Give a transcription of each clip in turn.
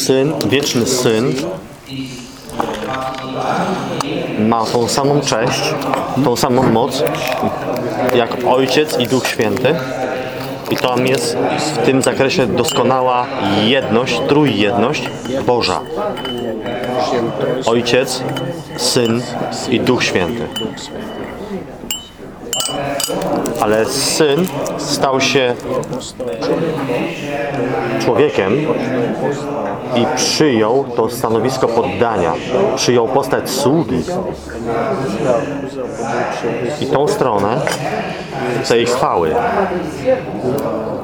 Syn, wieczny Syn ma tą samą cześć, tą samą moc jak Ojciec i Duch Święty. I tam jest w tym zakresie doskonała jedność, trójjedność Boża. Ojciec, Syn i Duch Święty. Ale Syn stał się człowiekiem i przyjął to stanowisko poddania. Przyjął postać sługi. I tą stronę tej chwały,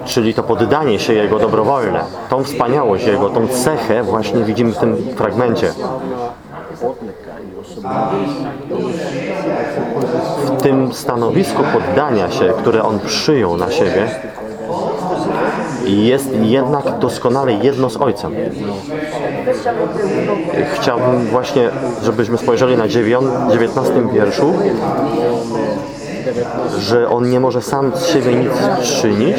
czyli to poddanie się Jego dobrowolne, tą wspaniałość Jego, tą cechę właśnie widzimy w tym fragmencie. W tym stanowisku poddania się, które On przyjął na siebie, jest jednak doskonale jedno z Ojcem. Chciałbym właśnie, żebyśmy spojrzeli na dziewią- 19 wierszu, że On nie może sam z siebie nic czynić,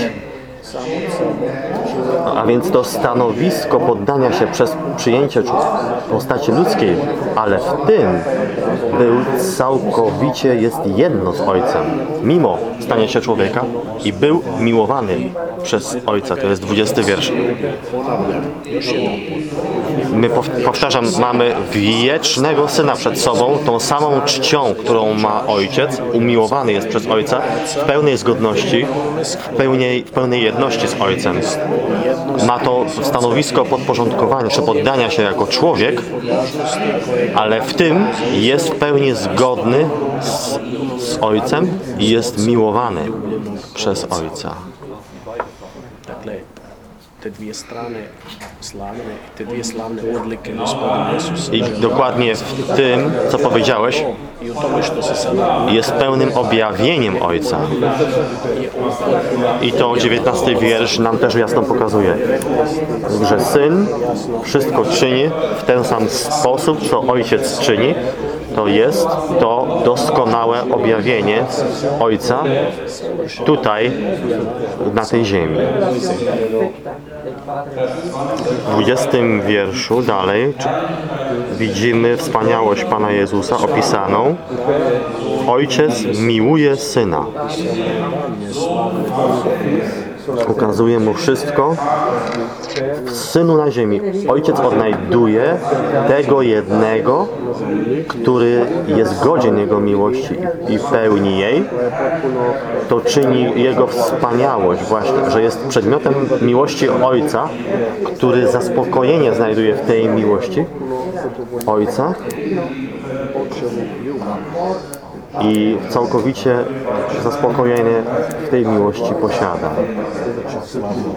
a więc to stanowisko poddania się przez przyjęcie postaci ludzkiej, ale w tym był całkowicie jest jedno z Ojcem, mimo stania się człowieka i był miłowany przez Ojca. To jest 20 wiersz. My pow- powtarzam, mamy wiecznego Syna przed sobą, tą samą czcią, którą ma Ojciec, umiłowany jest przez Ojca w pełnej zgodności, w pełnej, w pełnej jedności z Ojcem. Ma to stanowisko podporządkowania czy poddania się jako człowiek, ale w tym jest w pełni zgodny z, z Ojcem i jest miłowany przez Ojca. Te dvije strane slavne, te dvije slavne odlike gospodina Isusa. I dokładnie w tym, co powiedziałeś, jest pełnym objawieniem Ojca. I to 19 wiersz nam też jasno pokazuje, że Syn wszystko czyni w ten sam sposób, co Ojciec czyni. To jest to doskonałe objawienie Ojca tutaj, na tej ziemi. W 20 wierszu dalej widzimy wspaniałość Pana Jezusa opisaną. Ojciec miłuje Syna. Ukazuje Mu wszystko Synu na ziemi. Ojciec odnajduje tego jednego, który jest godzien Jego miłości i pełni jej. To czyni Jego wspaniałość właśnie, że jest przedmiotem miłości Ojca, który zaspokojenie znajduje w tej miłości Ojca i całkowicie zaspokojenie w tej miłości posiada.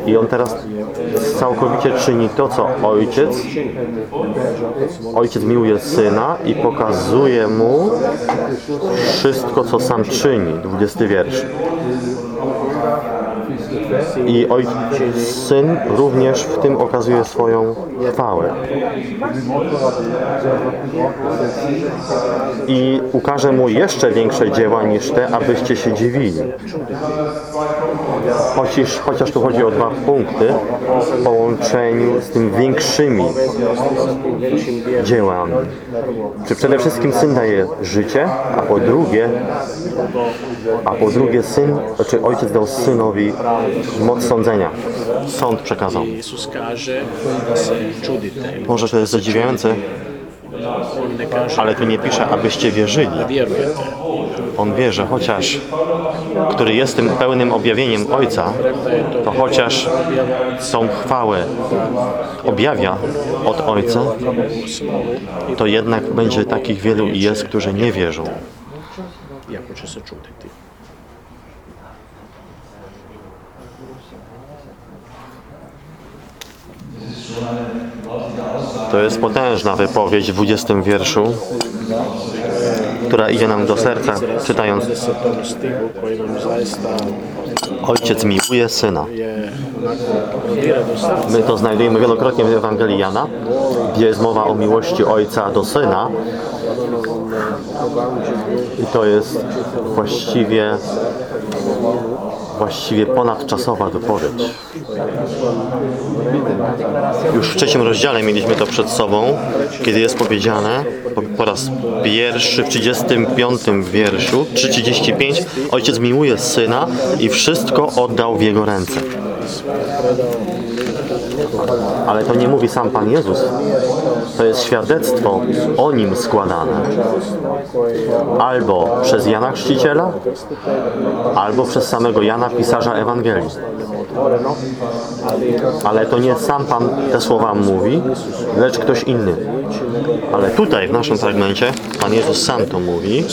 I on teraz całkowicie czyni to, co ojciec. Ojciec miłuje syna i pokazuje mu wszystko, co sam czyni. 20 wiersz. I oj, syn również w tym okazuje swoją chwałę. I ukaże mu jeszcze większe dzieła niż te, abyście się dziwili. Chociaż, chociaż tu chodzi o dwa punkty w połączeniu z tym większymi dziełami. Czy przede wszystkim syn daje życie, a po drugie, a po drugie syn, czy ojciec dał synowi moc sądzenia. Sąd przekazał. Może to jest zadziwiające, ale tu nie pisze, abyście wierzyli. On wie, że chociaż, który jest tym pełnym objawieniem Ojca, to chociaż tą chwałę objawia od Ojca, to jednak będzie takich wielu i jest, którzy nie wierzą. Će se To jest potężna wypowiedź w 20 wierszu, która idzie nam do serca, czytając 10. stihu koji nam zaista Ojciec miłuje Syna. My to znajdujemy wielokrotnie w Ewangelii Jana, gdzie jest mowa o miłości Ojca do Syna. I to jest właściwie właściwie ponadczasowa wypowiedź. Już w trzecim rozdziale mieliśmy to przed sobą, kiedy jest powiedziane po, po raz pierwszy w 35 wierszu, 3.35 Ojciec miłuje Syna i wszystko oddał w Jego ręce. Ale to nie mówi sam Pan Jezus. To jest świadectwo o Nim składane. Albo przez Jana Chrzciciela, albo przez samego Jana, pisarza Ewangelii. Ale to nie sam Pan te słowa mówi, lecz ktoś inny. Ale tutaj w naszym fragmencie Pan Jezus sam to mówi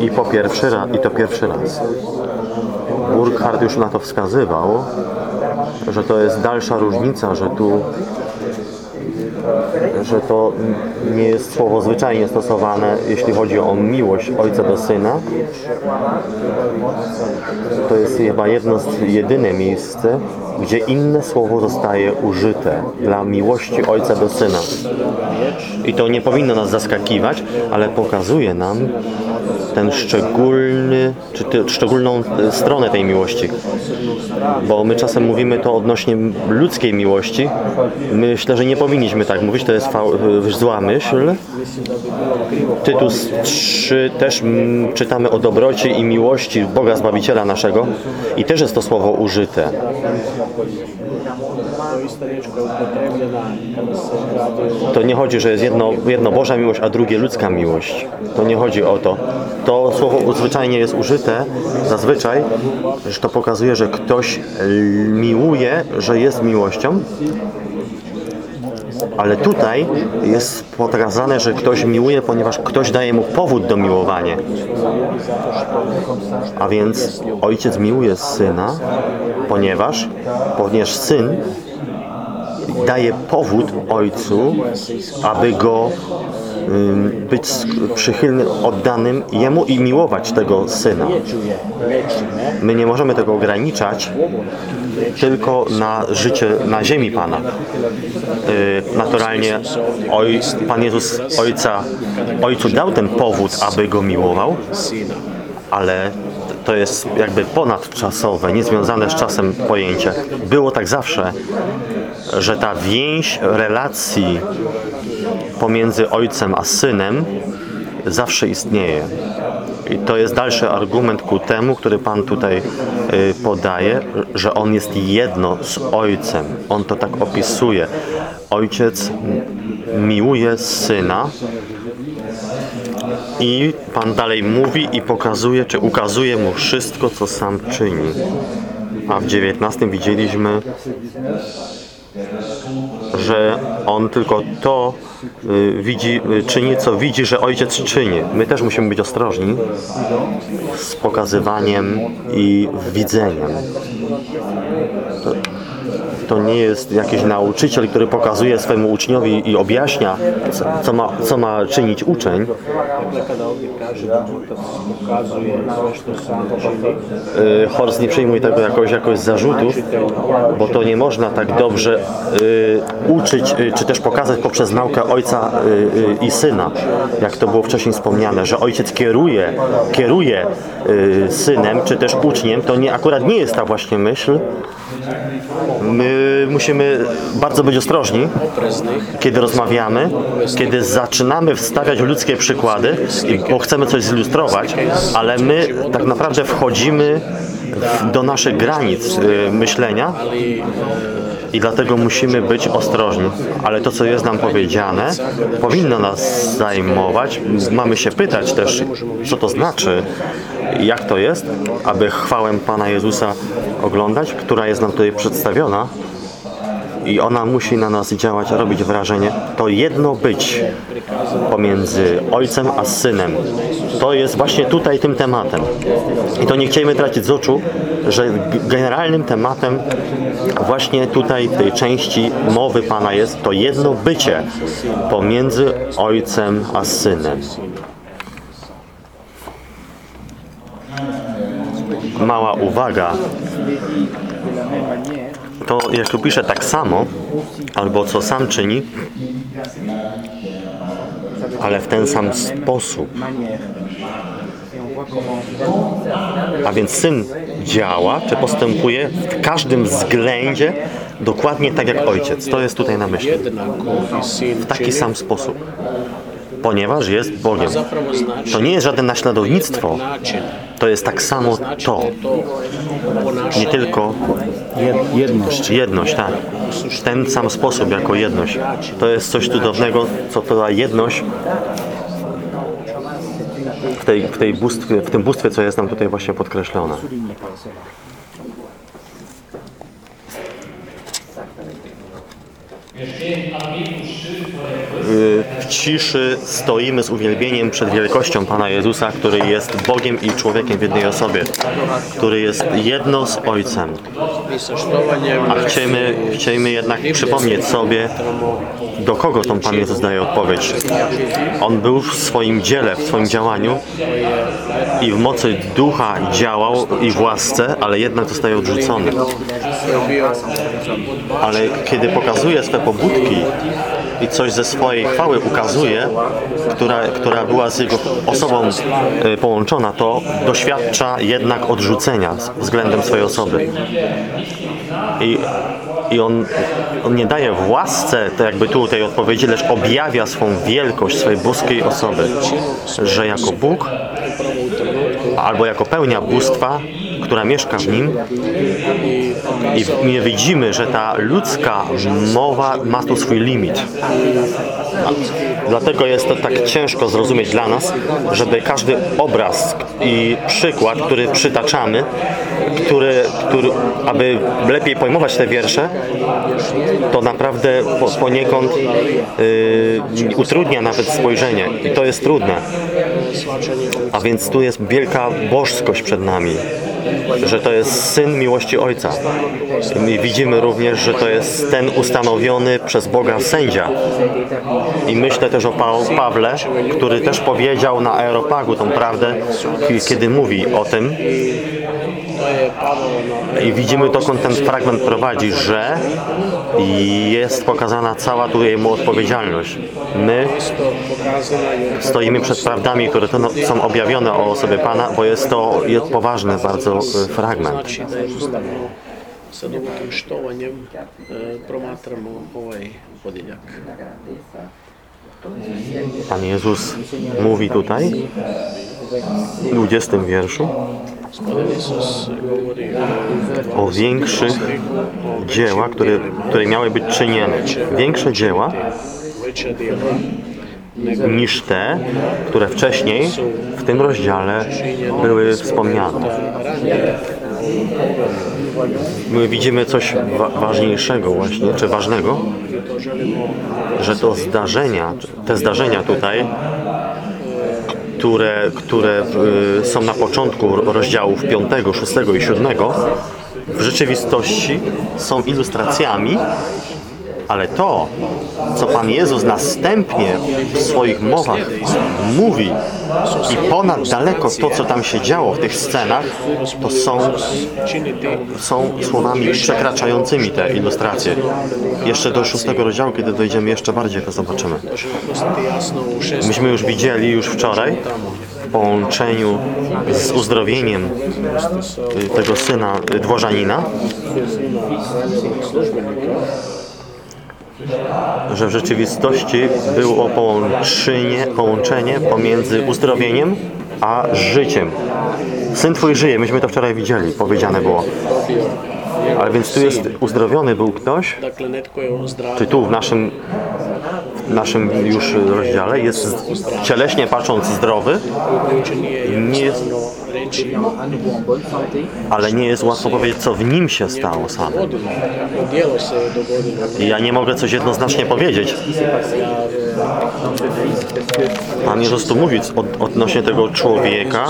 i po pierwszy raz, i to pierwszy raz. Burkhardt już na to wskazywał, że to jest dalsza różnica, że tu że to nie jest słowo zwyczajnie stosowane, jeśli chodzi o miłość Ojca do Syna. To jest chyba jedno z jedyne miejsce, gdzie inne słowo zostaje użyte dla miłości Ojca do Syna. I to nie powinno nas zaskakiwać, ale pokazuje nam ten szczególny, czy ty, szczególną e, stronę tej miłości. Bo my czasem mówimy to odnośnie ludzkiej miłości. Myślę, że nie powinniśmy tak mówić, to jest zła myśl. Tytus 3 też czytamy o dobroci i miłości Boga Zbawiciela naszego i też jest to słowo użyte. To nie chodzi, że jest jedno, jedno Boża miłość, a drugie ludzka miłość. To nie chodzi o to. To słowo zwyczajnie jest użyte, zazwyczaj, że to pokazuje, że ktoś miłuje, że jest miłością, ale tutaj jest pokazane, że ktoś miłuje, ponieważ ktoś daje mu powód do miłowania. A więc ojciec miłuje syna, ponieważ, ponieważ syn daje powód ojcu, aby go być przychylnym, oddanym jemu i miłować tego syna. My nie możemy tego ograniczać tylko na życie na ziemi Pana. Yy, naturalnie oj, Pan Jezus Ojca, Ojcu dał ten powód, aby go miłował, ale to jest jakby ponadczasowe, niezwiązane z czasem pojęcie. Było tak zawsze, że ta więź relacji pomiędzy ojcem a synem zawsze istnieje. I to jest dalszy argument ku temu, który Pan tutaj y, podaje, że On jest jedno z Ojcem. On to tak opisuje. Ojciec miłuje Syna i Pan dalej mówi i pokazuje, czy ukazuje Mu wszystko, co Sam czyni. A w 19 widzieliśmy, że On tylko to y, widzi, y, czyni, co widzi, że Ojciec czyni. My też musimy być ostrożni z pokazywaniem i widzeniem. To, nie jest jakiś nauczyciel, który pokazuje swojemu uczniowi i objaśnia, co, ma, co ma czynić uczeń. Y, Horst nie przyjmuj tego jakoś, jakoś zarzutów, bo to nie można tak dobrze y, uczyć, y, czy też pokazać poprzez naukę ojca y, y, i syna, jak to było wcześniej wspomniane, że ojciec kieruje, kieruje y, synem, czy też uczniem, to nie, akurat nie jest ta właśnie myśl. My musimy bardzo być ostrożni, kiedy rozmawiamy, kiedy zaczynamy wstawiać ludzkie przykłady, bo chcemy coś zilustrować, ale my tak naprawdę wchodzimy do naszych granic y, myślenia i dlatego musimy być ostrożni. Ale to, co jest nam powiedziane, powinno nas zajmować. Mamy się pytać też, co to znaczy, jak to jest, aby chwałę Pana Jezusa oglądać, która jest nam tutaj przedstawiona. I ona musi na nas działać, robić wrażenie. To jedno być pomiędzy ojcem a synem. To jest właśnie tutaj tym tematem. I to nie chcielibyśmy tracić z oczu, że generalnym tematem właśnie tutaj tej części mowy Pana jest to jedno bycie pomiędzy ojcem a synem. Mała uwaga. To jak tu pisze tak samo, albo co sam czyni, ale w ten sam sposób. A więc syn działa, czy postępuje w każdym względzie dokładnie tak jak ojciec. To jest tutaj na myśli. W taki sam sposób. Ponieważ jest Bogiem. To nie jest żadne naśladownictwo. To jest tak samo to. Nie tylko Jed, jedność. jedność, tak. W ten sam sposób jako jedność. To jest coś cudownego, co to da jedność w, tej, w, tej bóstwie, w tym bóstwie, co jest nam tutaj właśnie podkreślone. Y, W ciszy stoimy z uwielbieniem przed wielkością Pana Jezusa, który jest Bogiem i człowiekiem w jednej osobie, który jest jedno z Ojcem. A chcemy, chcemy jednak przypomnieć sobie, do kogo tą Pan Jezus daje odpowiedź. On był w swoim dziele, w swoim działaniu i w mocy ducha działał i w łasce, ale jednak zostaje odrzucony. Ale kiedy pokazuje swe pobudki i coś ze swojej chwały ukazuje, która, która była z jego osobą e, połączona, to doświadcza jednak odrzucenia względem swojej osoby. I, i on, on nie daje w łasce, to jakby tu tej odpowiedzi, lecz objawia swą wielkość swojej boskiej osoby, że jako Bóg albo jako pełnia bóstwa, która mieszka w nim i my widzimy, że ta ludzka mowa ma tu swój limit. Dlatego jest to tak ciężko zrozumieć dla nas, żeby każdy obraz i przykład, który przytaczamy, który, który, aby lepiej pojmować te wiersze, to naprawdę po, poniekąd y, utrudnia nawet spojrzenie i to jest trudne. A więc tu jest wielka bożskość przed nami, że to jest Syn miłości Ojca. Widzimy również, że to jest ten ustanowiony przez Boga sędzia. I myślę też o pa Pawle, który też powiedział na Aeropagu tą prawdę, kiedy mówi o tym. to je Pavel na I widzimy dokąd ten fragment prowadzi, że jest pokazana cała tu jemu odpowiedzialność. My stoimy przed prawdami, które to no- są objawione o osobie Pana, bo jest to poważny bardzo e, fragment. sa dubokim štovanjem e, promatramo ovaj. Pan Jezus mówi tutaj w 20 wierszu o większych dzieła, które, które miały być czynione. Większe dzieła niż te, które wcześniej w tym rozdziale były wspomniane. My widzimy coś wa ważniejszego właśnie, czy ważnego, że to zdarzenia, te zdarzenia tutaj, które, które y, są na początku rozdziałów 5, 6 i 7, w rzeczywistości są ilustracjami, ale to, co Pan Jezus następnie w swoich mowach mówi i ponad daleko to, co tam się działo w tych scenach, to są są słowami przekraczającymi te ilustracje. Jeszcze do szóstego rozdziału, kiedy dojdziemy jeszcze bardziej, to zobaczymy. Myśmy już widzieli już wczoraj w połączeniu z uzdrowieniem y, tego syna y, dworzanina, że w rzeczywistości było połączenie, połączenie pomiędzy uzdrowieniem a życiem. Syn twój żyje, myśmy to wczoraj widzieli, powiedziane było. Ale więc tu jest uzdrowiony był ktoś, zdrav czy tu w naszym, naszym już rozdziale jest cieleśnie patrząc zdrowy, nie jest, ale nie jest łatwo powiedzieć, co w nim się stało samym. ja nie mogę coś jednoznacznie powiedzieć. Pan Jezus tu mówi od, odnośnie tego człowieka,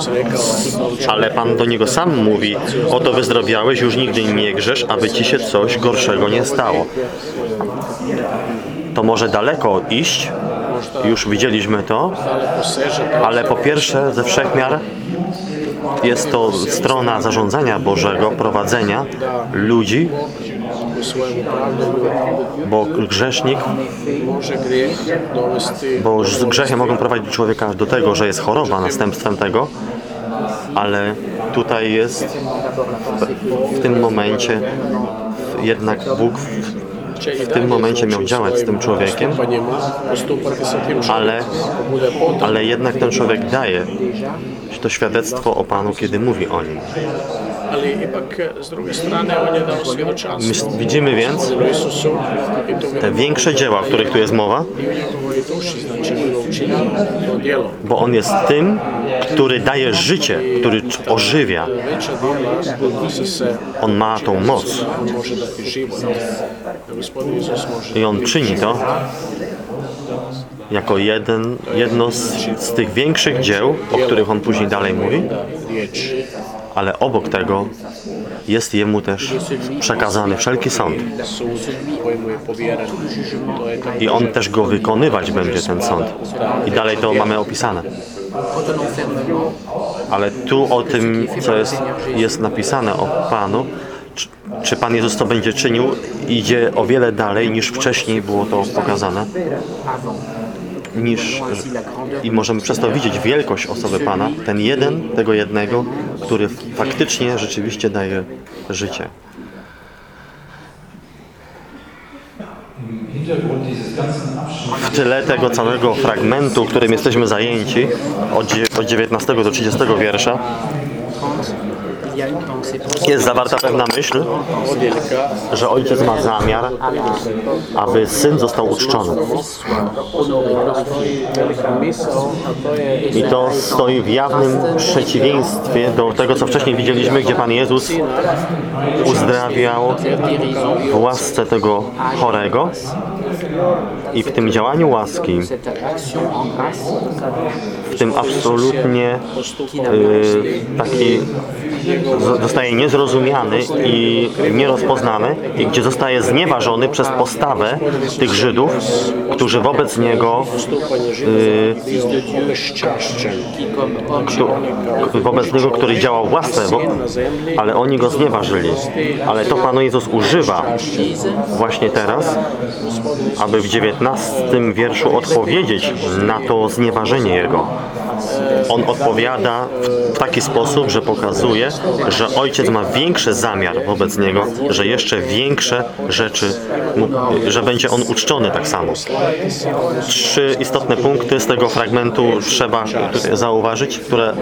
ale Pan do niego sam mówi, oto wyzdrowiałeś, już nigdy nie grzesz, aby ci się coś gorszego nie stało. To może daleko iść, już widzieliśmy to, ale po pierwsze ze wszechmiar jest to strona zarządzania Bożego, prowadzenia ludzi, bo grzesznik Bo grzechy mogą prowadzić człowieka do tego, że jest choroba następstwem tego, ale tutaj jest w tym momencie jednak Bóg w tym momencie miał działać z tym człowiekiem, ale, ale jednak ten człowiek daje to świadectwo o Panu, kiedy mówi o nim. Ali ipak s druge strane on je My widzimy więc te większe dzieła, o których tu jest mowa, djelo. bo On jest tym, który daje życie, który ożywia. On ma tą moc. i On czyni to jako jeden, jedno z, z tych większych dzieł, o których On później dalej mówi, ale obok tego jest Jemu też przekazany wszelki sąd. I On też go wykonywać będzie, ten sąd. I dalej to mamy opisane. Ale tu o tym, co jest, jest napisane o Panu, czy, czy Pan Jezus to będzie czynił, idzie o wiele dalej niż wcześniej było to pokazane. Niż, I możemy przez to widzieć wielkość osoby Pana, ten jeden, tego jednego, który faktycznie, rzeczywiście daje życie. W tyle tego całego fragmentu, którym jesteśmy zajęci, od dzie- od 19 do 30 wiersza, jest zawarta pewna myśl, że ojciec ma zamiar, aby syn został uczczony. I to stoi w jawnym przeciwieństwie do tego, co wcześniej widzieliśmy, gdzie Pan Jezus uzdrawiał w łasce tego chorego. I w tym działaniu łaski, w tym absolutnie y, taki zostaje niezrozumiany i nierozpoznany i gdzie zostaje znieważony przez postawę tych Żydów, którzy wobec niego y, wobec niego, który działał własne, bo, ale oni go znieważyli. Ale to Pan Jezus używa właśnie teraz, aby w dziewiętnastym wierszu odpowiedzieć na to znieważenie Jego. On odpowiada w, taki sposób, że pokazuje, że Ojciec ma większy zamiar wobec Niego, że jeszcze większe rzeczy, że będzie On uczczony tak samo. Trzy istotne punkty z tego fragmentu trzeba zauważyć, które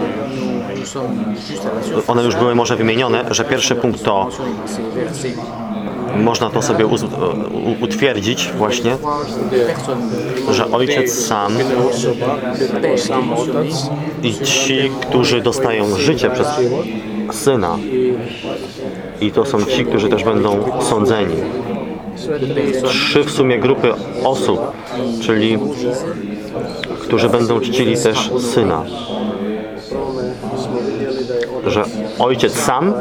one już były może wymienione, że pierwszy punkt to. Można to sobie u- utwierdzić właśnie, że ojciec sam i ci, którzy dostają życie przez syna i to są ci, którzy też będą sądzeni. Trzy w sumie grupy osób, czyli którzy będą czcili też syna. Że ojciec sam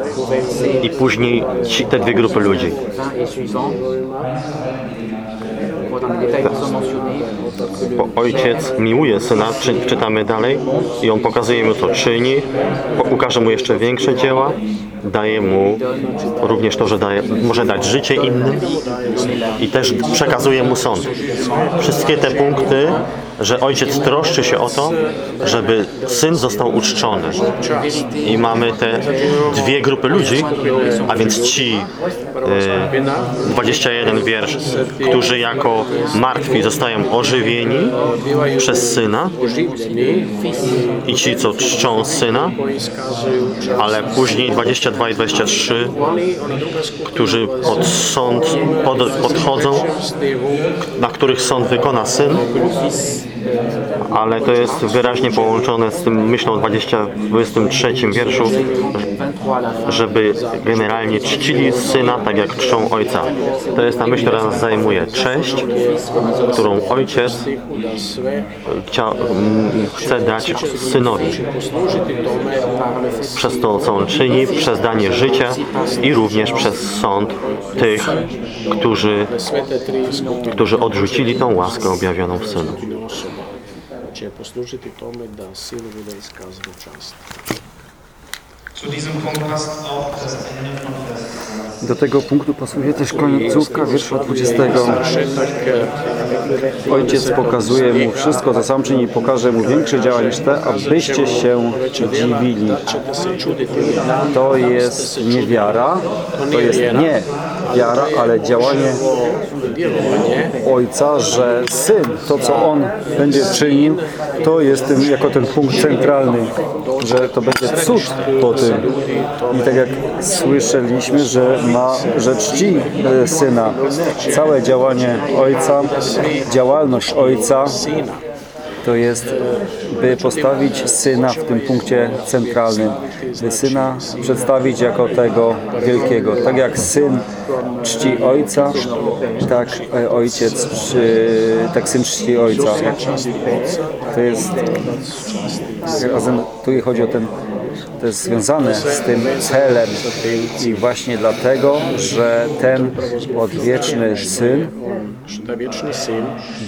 i później ci, te dwie grupy ludzi. 20 et suivant. Voilà, les détails qui sont mentionnés. Bo ojciec miłuje syna, czy, czytamy dalej, i on pokazuje mu, co czyni, ukaże mu jeszcze większe dzieła, daje mu również to, że daje, może dać życie innym i też przekazuje mu sąd. Wszystkie te punkty, że ojciec troszczy się o to, żeby syn został uczczony. I mamy te dwie grupy ludzi, a więc ci e, 21 wiersz, którzy jako martwi zostają ożywieni przez syna i ci, co czczą syna, ale później 22 i 23, Oni, ona druga skupina którzy pod sąd pod, podchodzą, na których sąd wykona syn, ale to jest wyraźnie połączone z tym myślą 20, w 23 wierszu, 23 à la fin. żeby generalnie czcili syna tak jak czczą ojca. To jest ta myśl, która nas zajmuje. Cześć, którą ojciec mm, chce dać synowi. Przez to, co on czyni, przez danie życia i również przez sąd tych, którzy, którzy odrzucili tą łaskę objawioną w Synu. Će poslužiti tome da sinu bude iskazana čast. Zu diesem Punkt passt auch das Ende von Vers Do tego punktu pasuje też końcówka wiersza 20. Ojciec pokazuje mu wszystko, co sam czyni, pokaże mu większe dzieła niż te, abyście się dziwili. To jest nie wiara, to jest nie wiara, ale działanie Ojca, że Syn, to co On będzie czynił, to jest tym, jako ten punkt centralny, że to będzie cud po tym. I tak jak słyszeliśmy, że ma, że czci e, Syna. Całe działanie Ojca, działalność Ojca to jest, by postawić Syna w tym punkcie centralnym, by Syna przedstawić jako tego wielkiego. Tak jak Syn czci Ojca, tak e, Ojciec, tak Syn czci Ojca. To jest, razem tu chodzi o ten, to jest związane z tym celem i właśnie dlatego, że ten odwieczny Syn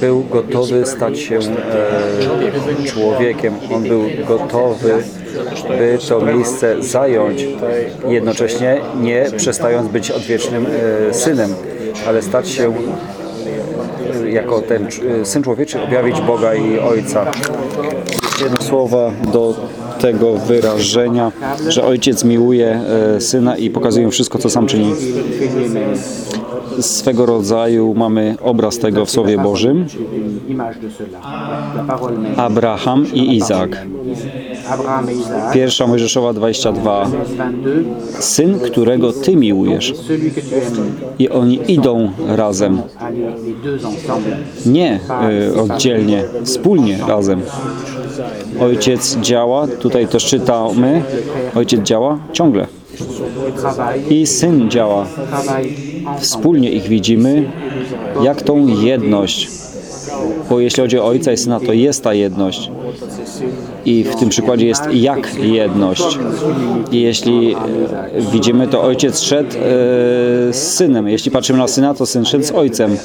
był gotowy stać się e, człowiekiem. On był gotowy, by to miejsce zająć, jednocześnie nie przestając być odwiecznym e, synem, ale stać się e, jako ten e, syn człowieczy, objawić Boga i Ojca. Jedno słowa do tego wyrażenia, że ojciec miłuje e, syna i pokazuje wszystko, co sam czyni. Swego rodzaju mamy obraz tego w Słowie Bożym. Abraham i Izak. Pierwsza Mojżeszowa 22. 22. Syn, którego Ty miłujesz. I oni idą razem. Nie y, oddzielnie, wspólnie razem. Ojciec działa, tutaj też czytamy, ojciec działa ciągle. I syn działa. Wspólnie ich widzimy, jak tą jedność. Bo jeśli chodzi o ojca i syna, to jest ta jedność. I w tym przykładzie jest jak jedność. I jeśli e, widzimy, to ojciec szedł e, z synem. Jeśli patrzymy na syna, to syn szedł z ojcem.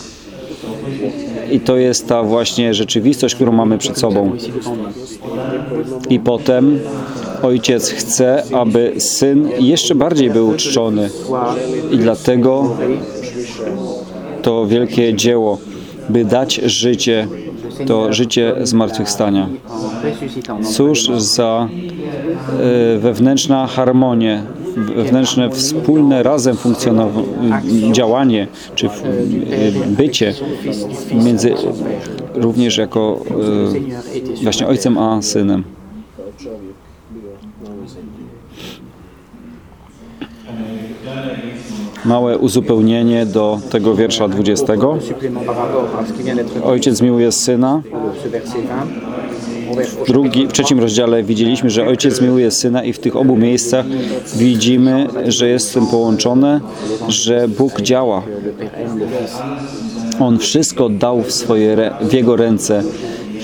I to jest ta właśnie rzeczywistość, którą mamy przed sobą. I potem ojciec chce, aby syn jeszcze bardziej był uczczony. I dlatego to wielkie dzieło, by dać życie, to życie zmartwychwstania. Cóż za e, wewnętrzna harmonia, wewnętrzne wspólne razem działanie, czy e, bycie między również jako e, właśnie ojcem a synem. Małe uzupełnienie do tego wiersza 20. supplément par rapport à ce qui vient d'être dit, Ojciec miłuje syna, ce verset 20. On va au drugi, w trzecim rozdziale widzieliśmy, że ojciec miłuje syna i w tych obu miejscach widzimy, że jest z tym połączone, że Bóg działa. On wszystko dał w, swoje, w jego ręce.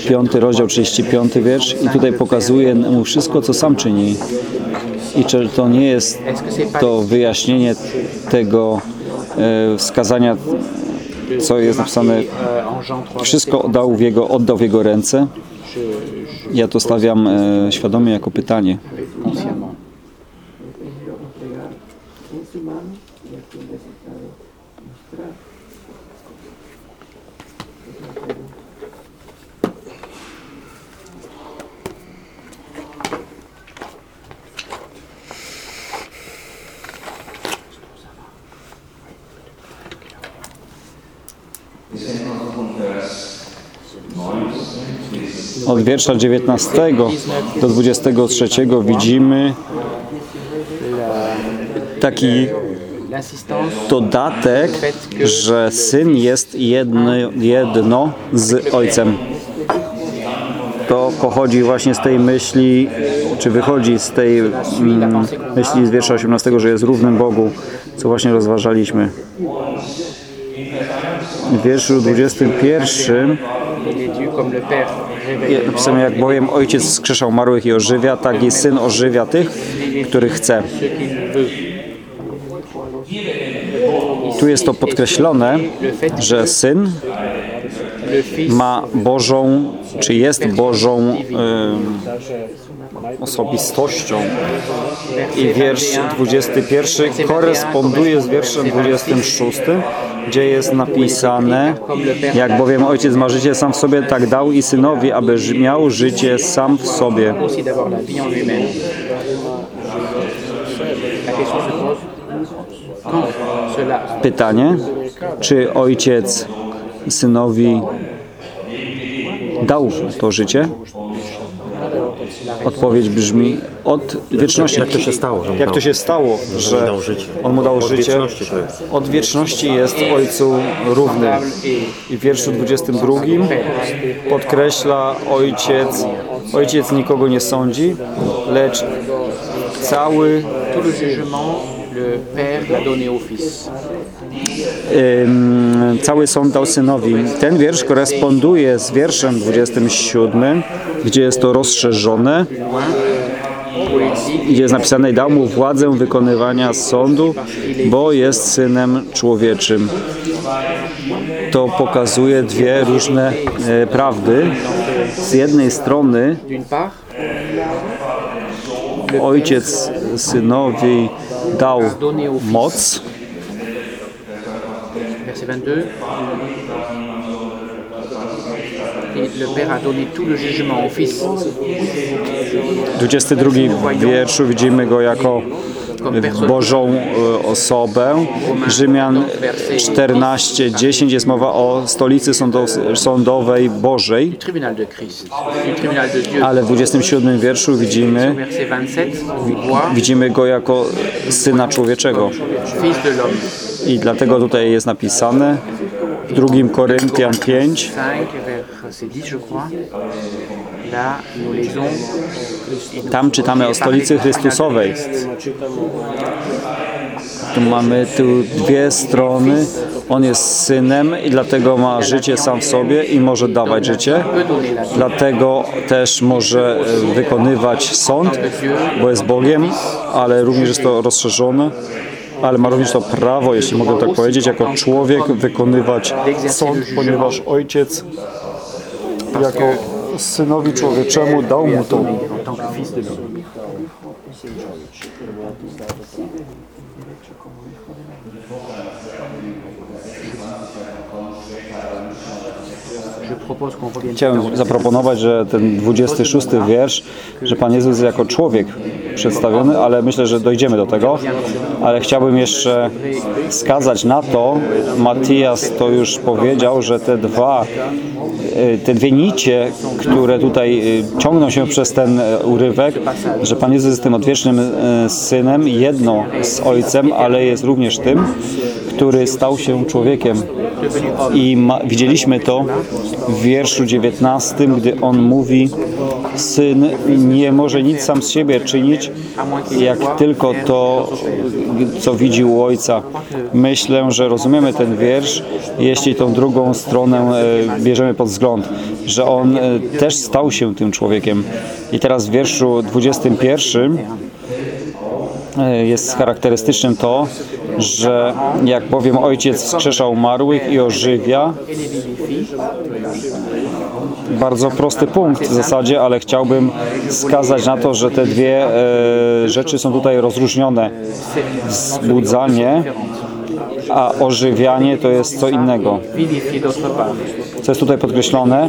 Piąty rozdział, 35 wiersz i tutaj pokazuje mu wszystko, co sam czyni. I czy to nie jest to wyjaśnienie tego e, wskazania, co jest napisane, en Jean 3, wszystko dał w jego, oddał w jego ręce. Ja to stawiam e, świadomie jako pytanie. Od wiersza 19 do 23 widzimy taki dodatek, że syn jest jedno, jedno z ojcem. To pochodzi właśnie z tej myśli, czy wychodzi z tej mm, myśli z wiersza 18, że jest równym Bogu, co właśnie rozważaliśmy. W wierszu 21 napisane, jak bowiem ojciec wskrzeszał marłych i ożywia, tak i syn ożywia tych, których chce. Tu jest to podkreślone, że syn ma Bożą, czy jest Bożą, ym, osobistością. I wiersz 21 koresponduje z wierszem 26, gdzie jest napisane, jak bowiem ojciec ma życie sam w sobie, tak dał i synowi, aby miał życie sam w sobie. Pytanie, czy ojciec synowi dał to życie? Odpowiedź brzmi od wieczności. Jak to się stało, że mu Jak to się stało, że dał życie? on mu dał Od życie? wieczności to jest. Od wieczności jest ojcu równy. I w wierszu 22 podkreśla ojciec, ojciec nikogo nie sądzi, lecz cały le Père l'a donné au Fils. Cały sąd dał synowi. Ten wiersz koresponduje z wierszem 27, gdzie jest to rozszerzone, gdzie jest napisane dał mu władzę wykonywania sądu, bo jest synem człowieczym. To pokazuje dwie różne e, prawdy. Z jednej strony ojciec synowi dał moc, verset 22, et le Père a donné tout le jugement au Fils. W 22 wierszu widzimy go jako Bożą e, osobę. Rzymian 14:10 jest mowa o stolicy sądo- sądowej Bożej, ale w 27 wierszu widzimy, Verset 27, on voit widzimy go jako syna człowieczego. I dlatego tutaj jest napisane w 2 Koryntian 5, 5, verset 10, je crois. Là, nous lisons. tam czytamy o stolicy Chrystusowej. Tu mamy tu dwie strony. On jest synem i dlatego ma życie sam w sobie i może dawać życie. Dlatego też może e, wykonywać sąd, bo jest Bogiem, ale również jest to rozszerzone. Ale ma również to prawo, jeśli mogę tak powiedzieć, jako człowiek wykonywać sąd, ponieważ ojciec jako synowi człowieczemu dał mu to. Chciałem zaproponować, że ten 26 wiersz, że Pan Jezus jako człowiek przedstawiony, ale myślę, że dojdziemy do tego. Ale chciałbym jeszcze wskazać na to, Matias to już powiedział, że te dwa, y, te dwie nicie, które tutaj y, ciągną się przez ten y, urywek, że Pan Jezus jest tym odwiecznym Synem, jedno z Ojcem, ale jest również tym, który stał się człowiekiem. I ma, widzieliśmy to w wierszu 19, gdy on mówi Syn nie może nic sam z siebie czynić, jak tylko to, co widzi u Ojca. Myślę, że rozumiemy ten wiersz, jeśli tą drugą stronę e, bierzemy pod wzgląd, że on e, też stał się tym człowiekiem. I teraz w wierszu 21 E, jest charakterystycznym to, że jak powiem ojciec wskrzeszał umarłych i ożywia, bardzo prosty punkt w zasadzie, ale chciałbym wskazać na to, że te dwie e, rzeczy są tutaj rozróżnione. Wzbudzanie, a ożywianie to jest co innego. Co jest tutaj podkreślone,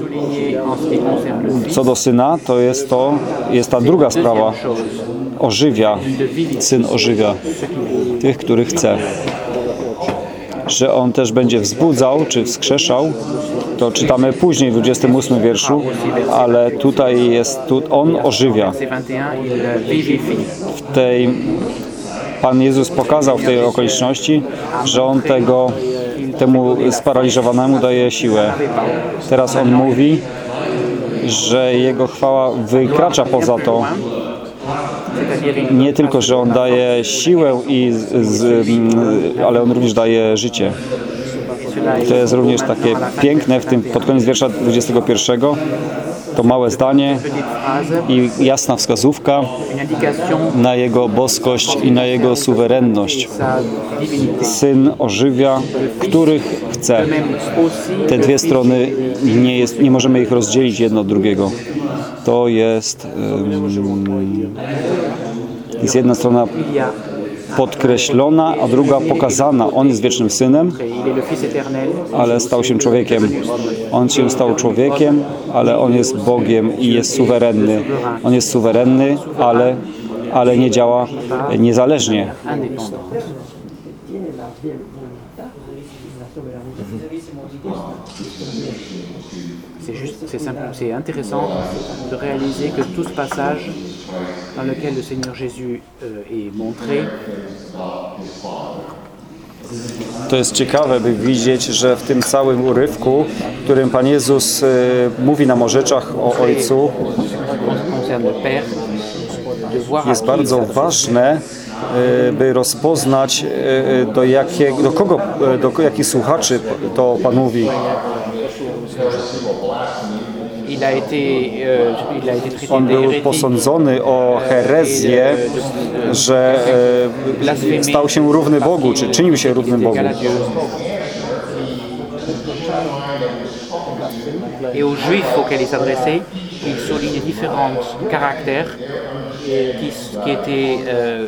co do syna, to jest to, jest ta druga sprawa. Ożywia, syn ożywia tych, których chce. Że on też będzie wzbudzał, czy wskrzeszał, to czytamy później w 28 wierszu, ale tutaj jest, tu, on ożywia. verset 21, il vivifie. W tej, Pan Jezus pokazał w tej okoliczności, że on tego, temu sparaliżowanemu daje siłę. Teraz on mówi, że jego chwała wykracza poza to. Nie tylko, że on daje siłę, i z, z, mm, ale on również daje życie. To jest również takie piękne w tym pod koniec wiersza 21. To małe zdanie i jasna wskazówka na Jego boskość i na Jego suwerenność. Syn ożywia, których chce. Te dwie strony nie, jest, nie możemy ich rozdzielić jedno od drugiego. To jest, jest jedna strona podkreślona, a druga pokazana. On jest wiecznym synem, ale stał się człowiekiem. On się stał człowiekiem, ale on jest Bogiem i jest suwerenny. On jest suwerenny, ale, ale nie działa niezależnie. C'est juste, c'est intéressant de réaliser que tout ce passage dans lequel le Seigneur Jésus euh, est montré, To jest ciekawe, by widzieć, że w tym całym urywku, w którym Pan Jezus e, mówi nam o rzeczach o Ojcu, jest bardzo ważne, e, by rozpoznać e, do, do kogo, do jakich słuchaczy to Pan mówi. Il a été, euh, il a été traité On był posądzony o herezję, że e, stał się równy Bogu, czy czynił się równym Bogu. Et aux Juifs auxquels il s'adressait, il soulignait différents caractères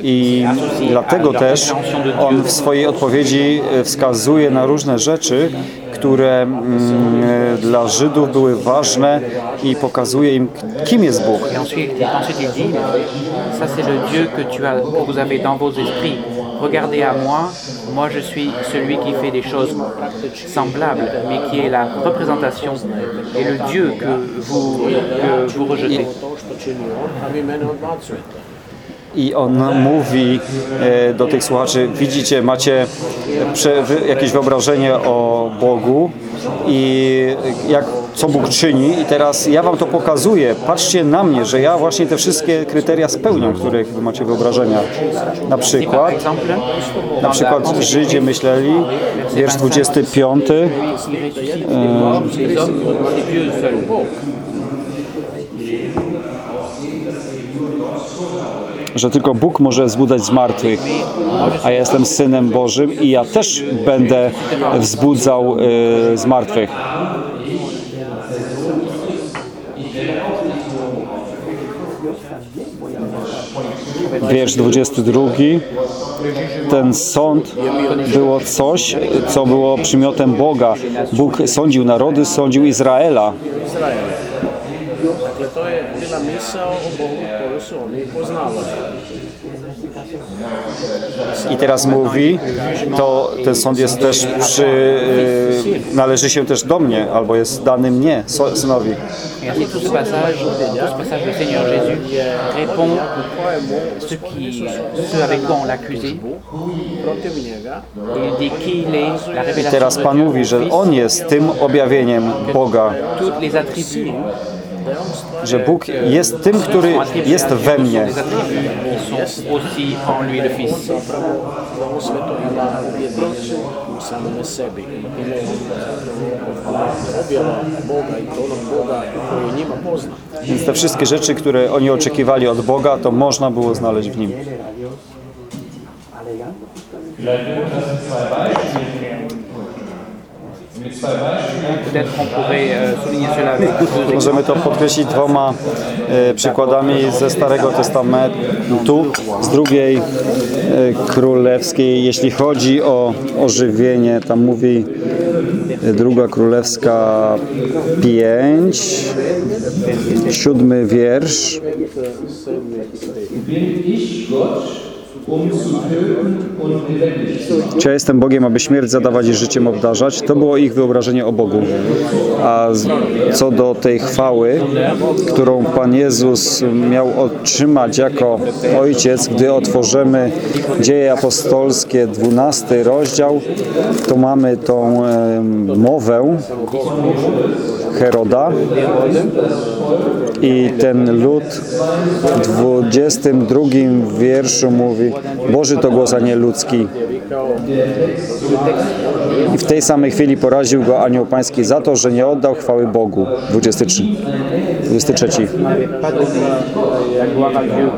I dlatego też on w swojej odpowiedzi e, wskazuje na różne rzeczy, które mm, dla Żydów były ważne i ça c'est le Dieu que, tu as, que vous avez dans vos esprits. Regardez à moi, moi je suis celui qui fait des choses semblables, mais qui est la représentation et le Dieu que vous rejetez. I on mówi e, do tych słuchaczy, widzicie, macie jakieś wyobrażenie o Bogu i jak, co Bóg czyni i teraz ja wam to pokazuję. Patrzcie na mnie, że ja właśnie te wszystkie kryteria spełniam, których macie wyobrażenia. Na przykład, na przykład la Żydzie myśleli, wiersz 25, il że tylko Bóg może wzbudzać z martwych, a ja jestem Synem Bożym i ja też będę wzbudzał y, z martwych. Wiersz 22. Ten sąd było coś, co było przymiotem Boga. Bóg sądził narody, sądził Izraela. Misao o Bogu koju su oni poznavali. I teraz mówi, to ten sąd jest też przy, y, należy się też do mnie, albo jest dany mnie, synowi. Et ainsi tout ce passage, tout ce passage, le Seigneur Jésus répond ceux, qui, ceux avec quoi on l'accusait. Il dit qui il est, la révélation Teraz de Pan mówi, że On jest tym objawieniem Boga, toutes les attributs że Bóg jest tym, który jest we mnie. Więc te wszystkie rzeczy, które oni oczekiwali od Boga, to można było znaleźć w Nim. Exemples. Możemy to podkreślić dwoma e, przykładami ze Starego Testamentu, z drugiej e, królewskiej. Jeśli chodzi o ożywienie, tam mówi e, druga królewska 5, siódmy wiersz. Czy ja jestem Bogiem, aby śmierć zadawać i życiem obdarzać? To było ich wyobrażenie o Bogu. A co do tej chwały, którą Pan Jezus miał otrzymać jako Ojciec, gdy otworzymy Dzieje Apostolskie, 12 rozdział, to mamy tą mowę Heroda i ten lud w 22 wierszu mówi Boży to głos, a nie ludzki. I w tej samej chwili poraził go anioł pański za to, że nie oddał chwały Bogu. 23. 23. Pas donné la gloire à Dieu.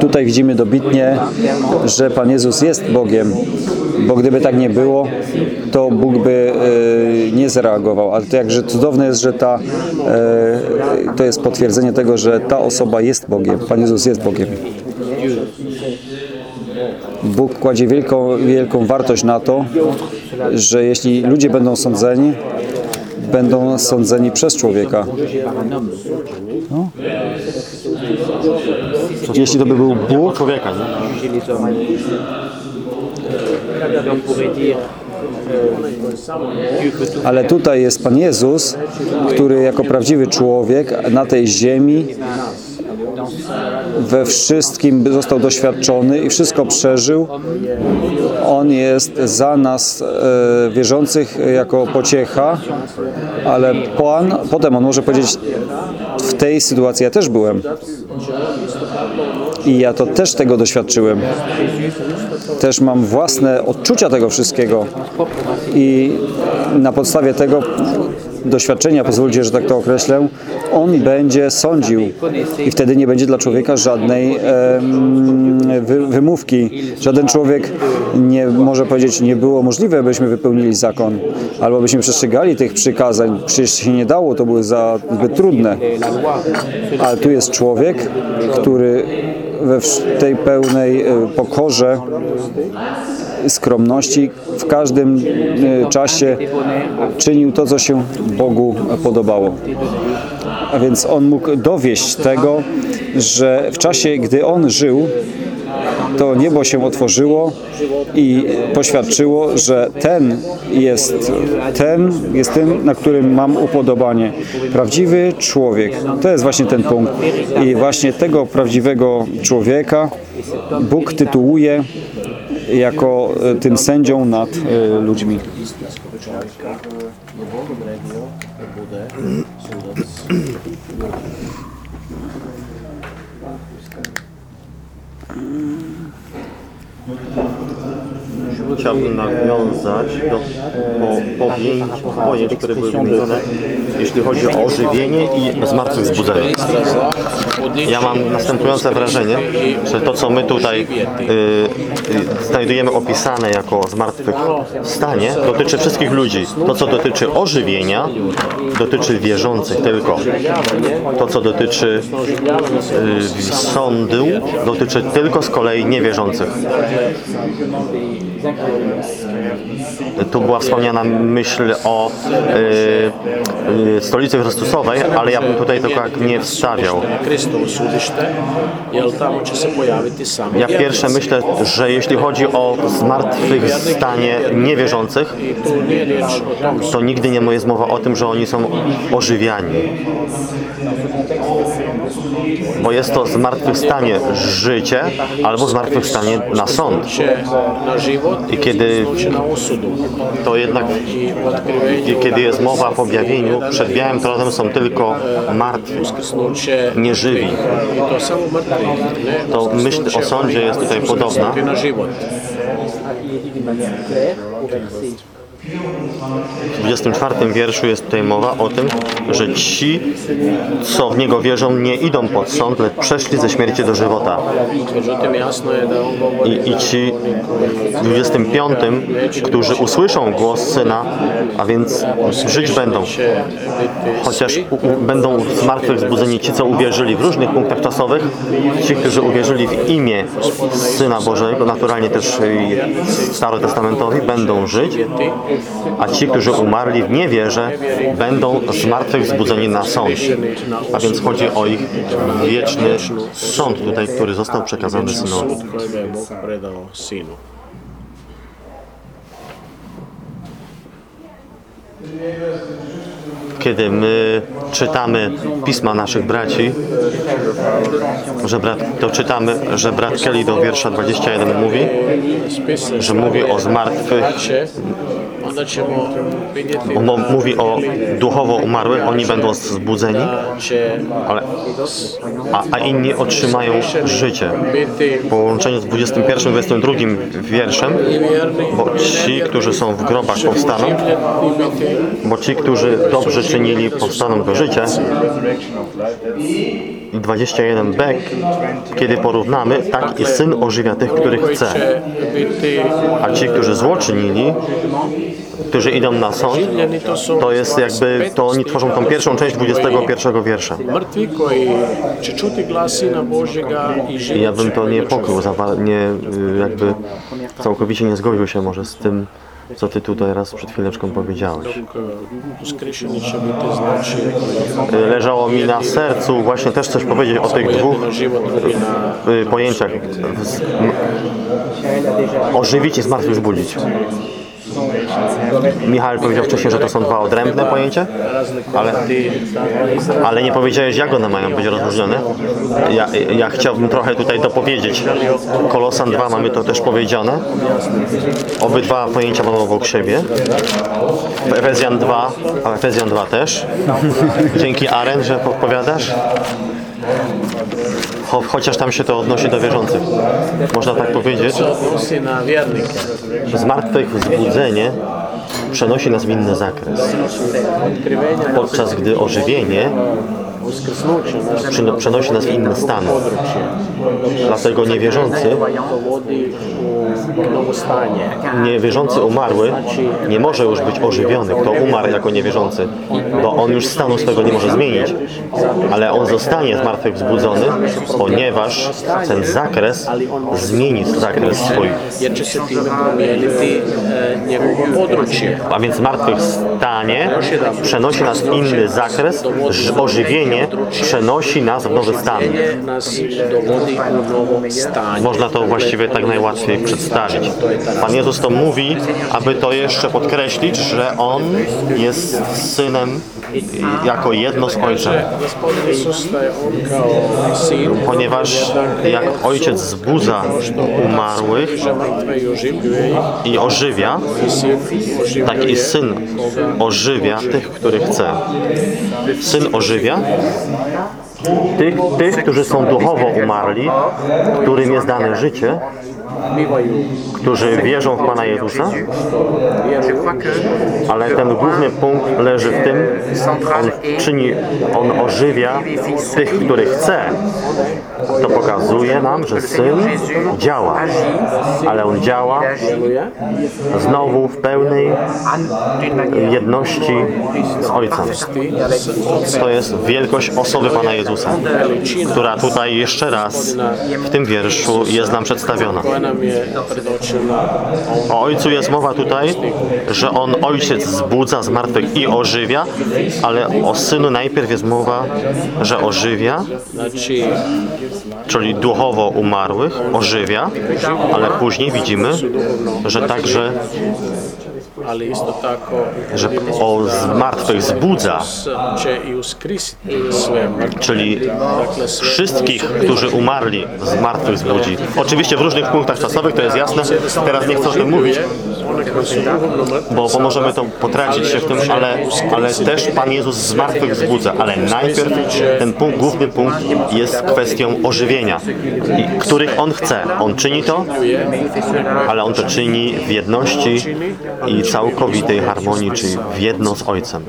Tutaj widzimy dobitnie, że Pan Jezus jest Bogiem bo gdyby tak nie było, to Bóg by e, nie zareagował. Ale to jakże cudowne jest, że ta, e, to jest potwierdzenie tego, że ta osoba jest Bogiem. Pan Jezus jest Bogiem. Bóg kładzie wielką, wielką wartość na to, że jeśli ludzie będą sądzeni, będą sądzeni przez człowieka. No. Jeśli to by był Bóg, Człowieka? Ale tutaj jest Pan Jezus, który jako prawdziwy człowiek na tej ziemi we wszystkim został doświadczony i wszystko przeżył. On jest za nas e, wierzących jako pociecha, ale Pan, potem on może powiedzieć, w tej sytuacji ja też byłem. I ja to też tego doświadczyłem. Też mam własne odczucia tego wszystkiego. I na podstawie tego doświadczenia, pozwólcie, że tak to określę, on będzie sądził i wtedy nie będzie dla człowieka żadnej wymówki. Żaden człowiek nie może powiedzieć, nie było możliwe, byśmy wypełnili zakon, albo byśmy przestrzegali tych przykazań. Przecież się nie dało, to były zbyt trudne. Ale tu jest człowiek, który we tej pełnej e, pokorze, skromności w każdym e, czasie czynił to, co się Bogu podobało. A więc on mógł dowieść tego, że w czasie, gdy on żył, to niebo się otworzyło i poświadczyło, że ten jest ten jest tym, na którym mam upodobanie. Prawdziwy człowiek. To jest właśnie ten punkt. I właśnie tego prawdziwego człowieka Bóg tytułuje jako e, tym sędzią nad e, ludźmi. Chciałbym nawiązać do po, pojęć, które były wymienione, jeśli chodzi o ożywienie i zmartwychwzbudzenie. Ja mam następujące wrażenie, że to, co my tutaj y, y, znajdujemy opisane jako zmartwychwstanie, dotyczy wszystkich ludzi. To, co dotyczy ożywienia, dotyczy wierzących tylko. To, co dotyczy y, sądu, dotyczy tylko z kolei niewierzących. Tu była wspomniana myśl o y, y, stolicy Chrystusowej, ale ja bym tutaj tego tak nie wstawiał. Ja pierwsze myślę, że jeśli chodzi o zmartwychwstanie niewierzących, to nigdy nie jest mowa o tym, że oni są ożywiani. Bo jest to zmartwychwstanie życie albo zmartwychwstanie na sąd. I kiedy to jednak kiedy jest mowa o objawieniu, przed białym tronem są tylko martwi, nieżywi. To myśl o sądzie jest tutaj podobna. W 24 wierszu jest tutaj mowa o tym, że ci, co w Niego wierzą, nie idą pod sąd, lecz przeszli ze śmierci do żywota. I, i ci w 25, którzy usłyszą głos Syna, a więc żyć będą, chociaż u, u, będą zmartwychwzbudzeni ci, co uwierzyli w różnych punktach czasowych, ci, którzy uwierzyli w imię Syna Bożego, naturalnie też starotestamentowi, będą żyć, a ci, którzy umarli w niewierze, będą zmartwychwzbudzeni na sąd. A więc chodzi o ich wieczny sąd tutaj, który został przekazany Synowi. Kiedy my czytamy pisma naszych braci, że brat, to czytamy, że brat Kelly do wiersza 21 mówi, że mówi o zmartwych, mo- mówi o duchowo umarłych, oni będą zbudzeni, ale, a, a inni otrzymają życie. W połączeniu z 21-22 wierszem, bo ci, którzy są w grobach powstaną, bo ci, którzy dobrze czynili, powstaną do życia, resurrection of life. i 21b, kiedy porównamy, tak i Syn ożywia tych, których chce. A ci, którzy zło czynili, którzy idą na sąd, to jest jakby, to oni tworzą tą pierwszą część 21 wiersza. i ja bym to nie pokrył, nie y, jakby całkowicie nie zgodził się może z tym, co ty tutaj raz przed chwileczką powiedziałeś. Leżało mi na sercu właśnie też coś powiedzieć o tych dwóch y, pojęciach. Ożywić i zmartwychwzbudzić. Michał powiedział wcześniej, że to są dwa odrębne pojęcia, ale, ale nie powiedziałeś, jak one mają być rozróżnione. Ja, ja chciałbym trochę tutaj dopowiedzieć. Kolosan 2 mamy to też powiedziane. Obydwa pojęcia mamy obok siebie. Efezjan 2, a Efezjan 2 też. Dzięki Aren, że podpowiadasz. Cho, chociaż tam się to odnosi do wierzących. Można tak powiedzieć. Zmartwychwzbudzenie przenosi nas w inny zakres. Podczas gdy ożywienie przenosi nas w inny stan. područje. Dlatego niewierzący, niewierzący umarły nie może już być ożywiony. Kto umarł jako niewierzący, bo on już stanu swego nie może zmienić, ale on zostanie zmartwychwzbudzony, ponieważ ten zakres zmieni zakres swój. A więc zmartwychwstanie przenosi nas w inny zakres, ż- ożywienie przenosi nas w nowy stan. Można to właściwie tak najłatwiej przedstawić. Pan Jezus to mówi, aby to jeszcze podkreślić, że On jest Synem jako jedno sin Ponieważ jak Ojciec zbudza umarłych i ożywia, tak i Syn ożywia tych, których chce. Syn ożywia tych, tych, którzy są duchowo umarli, którym jest dane życie, którzy wierzą w Pana Jezusa, ale ten główny punkt leży w tym, on czyni, on ożywia tych, których chce. To pokazuje nam, że Syn działa, ale On działa znowu w pełnej jedności z Ojcem. To jest wielkość osoby Pana Jezusa, która tutaj jeszcze raz w tym wierszu jest nam przedstawiona. O Ojcu jest mowa tutaj, że On Ojciec zbudza z martwych i ożywia, ale o Synu najpierw jest mowa, że ożywia, Znači, czyli duchowo umarłych, ożywia, ale później widzimy, że także, tako że o zmartwych zbudza, s- će i uskrisiti sve mrtve. czyli wszystkich, którzy umarli z martwych zbudzi. Oczywiście w różnych punktach czasowych, to jest jasne, teraz nie chcę o tym mówić, bo, bo możemy to potracić się w tym, ale, ale też Pan Jezus z martwych wzbudza. Ale najpierw ten punkt, główny punkt jest kwestią ożywienia, których On chce. On czyni to, ale On to czyni w jedności i całkowitej harmonii, czyli w jedno z Ojcem.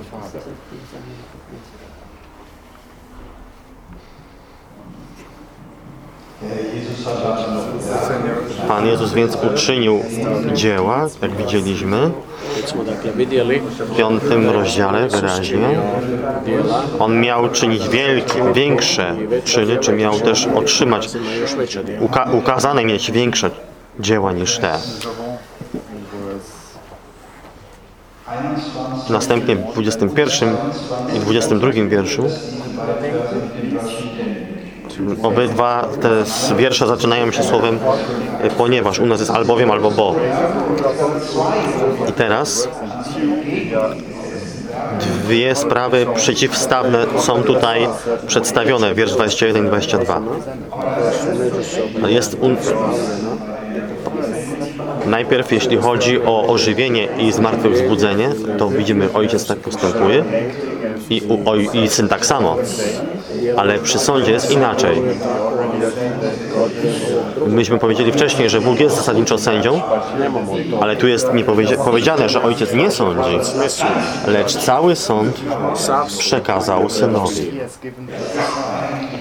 Pan Jezus więc uczynił dzieła, jak widzieliśmy, w piątym rozdziale wyraźnie. On miał czynić wielkie, większe czyny, czy miał też otrzymać, uka, ukazane mieć większe dzieła niż te. Następnie w 21 i 22 wierszu obydwa te wiersze zaczynają się słowem y, ponieważ, u nas jest albowiem albo bo. I teraz dwie sprawy przeciwstawne są tutaj przedstawione, wiersz 21 i 22. Jest un... Najpierw jeśli chodzi o ożywienie i zmartwychwzbudzenie, to widzimy ojciec tak postępuje i, u, oj, i syn tak samo. Ale przy sądzie jest inaczej. Myśmy powiedzieli wcześniej, że Bóg jest zasadniczo sędzią, ale tu jest mi powiedzia- powiedziane, że ojciec nie sądzi, lecz cały sąd przekazał synowi.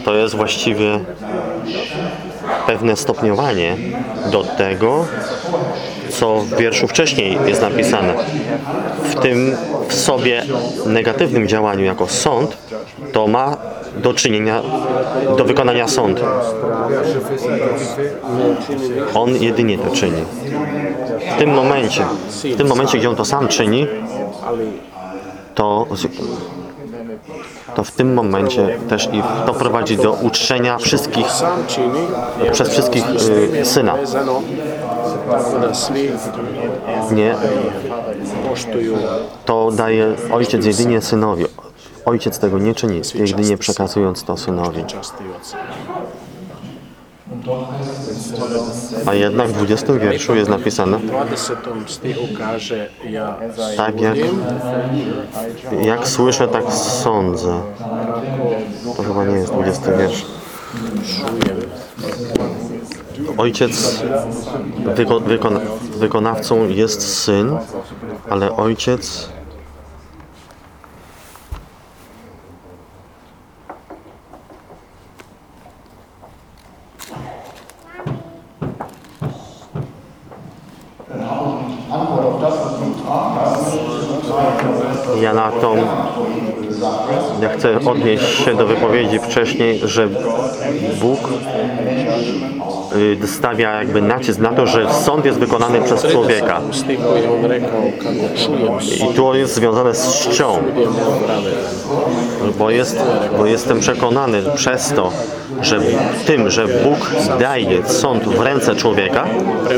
To jest właściwie pewne stopniowanie do tego, co w wierszu wcześniej jest napisane. W tym w sobie negatywnym działaniu jako sąd, to ma do czynienia, do wykonania sądu. On jedynie to czyni. W tym momencie, w tym momencie, gdzie on to sam czyni, to, to w tym momencie też i to prowadzi do uczczenia wszystkich przez wszystkich y, syna. Nie, to daje ojciec jedynie synowi. Ojciec tego nie czyni, jedynie przekazując to synowi. A jednak w 20 wierszu jest napisane, U 20. stihu kaže ja tak jak, jak słyszę, tak sądzę. To chyba nie jest 20 wiersz. Ojciec, wyko, wykona, wykonawcą jest syn, ale ojciec Ja na tą, ja chcę odnieść się do wypowiedzi wcześniej, że Bóg y, stawia jakby nacisk na to, że sąd jest wykonany przez człowieka. I to jest związane z czcią, bo, jest, bo jestem przekonany przez to, że tym, że Bóg daje sąd w ręce człowieka,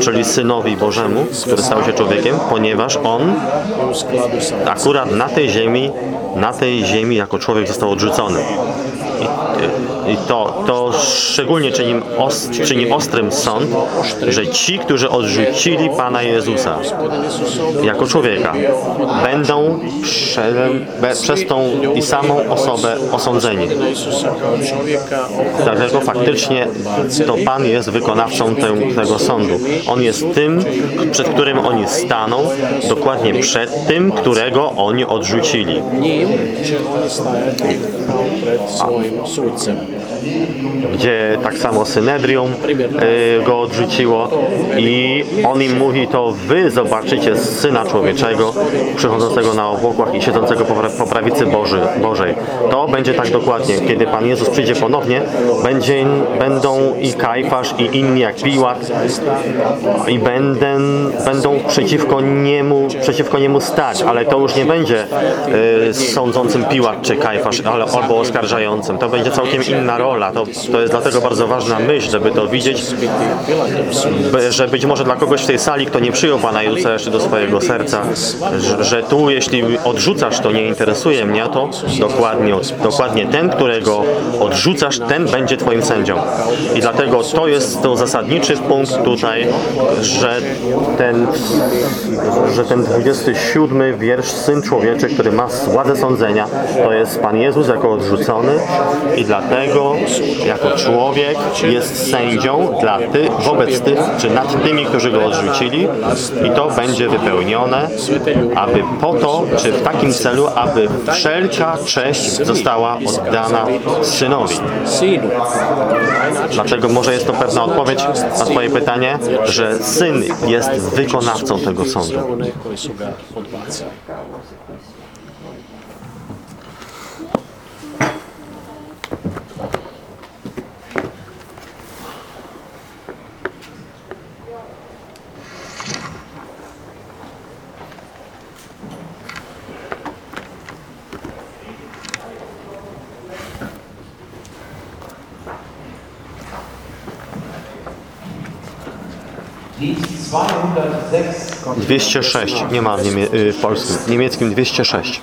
czyli Synowi Bożemu, który stał się człowiekiem, ponieważ On akurat na tej ziemi, na tej ziemi jako człowiek został odrzucony. I, to, to szczególnie czyni, os, czyni ostrym sąd, że ci, którzy odrzucili Pana Jezusa jako człowieka, będą prze, be, przez tą i samą osobę osądzeni. Dlatego faktycznie to Pan jest wykonawcą te, tego sądu. On jest tym, przed którym oni staną, dokładnie przed tym, którego oni odrzucili. njim también Gdzie tak samo Synedrium y, go odrzuciło i on im mówi to wy zobaczycie Syna Człowieczego przychodzącego na obłokach i siedzącego po prawicy Boży, Bożej. To będzie tak dokładnie. Kiedy Pan Jezus przyjdzie ponownie, będzie, będą i Kajfasz i inni jak Piłat i będę, będą przeciwko niemu, przeciwko niemu stać, ale to już nie będzie y, sądzącym Piłat czy Kajfasz, ale, albo oskarżającym. To będzie całkiem inna rola. To, to jest dlatego bardzo ważna myśl, żeby to widzieć, że być może dla kogoś w tej sali, kto nie przyjął Pana Jezusa jeszcze do swojego serca, że, że tu jeśli odrzucasz, to nie interesuje mnie to, dokładnie, dokładnie ten, którego odrzucasz, ten będzie Twoim sędzią. I dlatego to jest to zasadniczy punkt tutaj, że ten, że ten 27 wiersz Syn Człowieczy, który ma władzę sądzenia, to jest Pan Jezus jako odrzucony i dlatego jako człowiek jest sędzią dla ty, wobec tych, czy nad tymi, którzy go odrzucili i to będzie wypełnione, aby po to, czy w takim celu, aby wszelka cześć została oddana Synowi. Dlatego może jest to pewna odpowiedź na Twoje pytanie, że Syn jest wykonawcą tego sądu. 206. 206, nie ma w, niemie, y, w polskim, w niemieckim 206.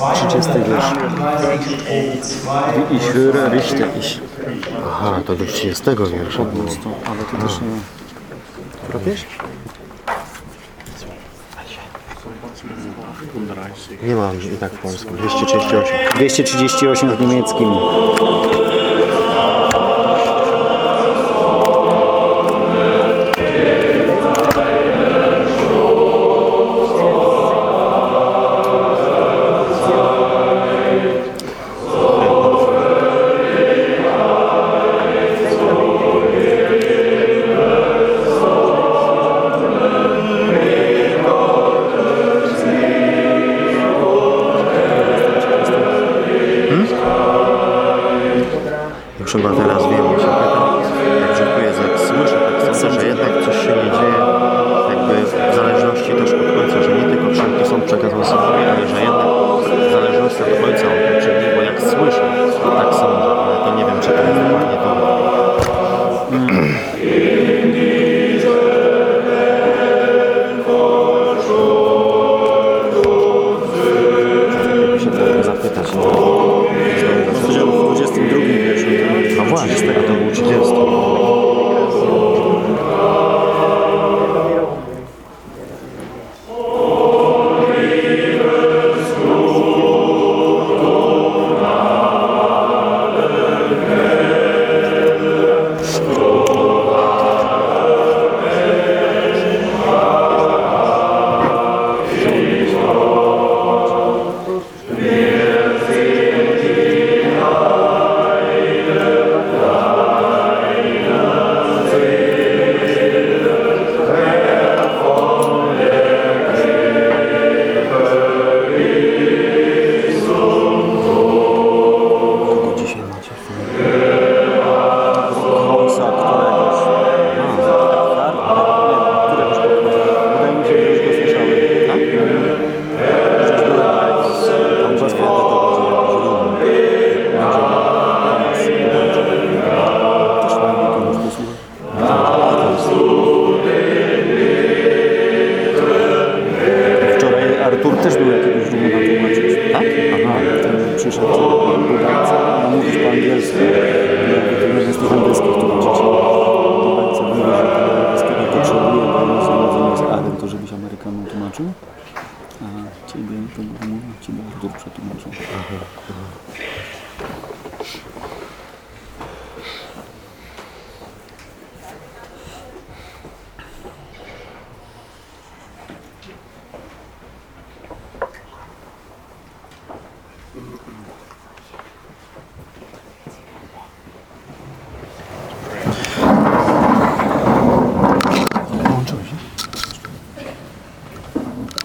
32. Wie ich höre, richte ich. Aha, to do 30 wiersza było. Ale to też nie... Robisz? Nie ma i tak w polskim. 238. 238 w niemieckim.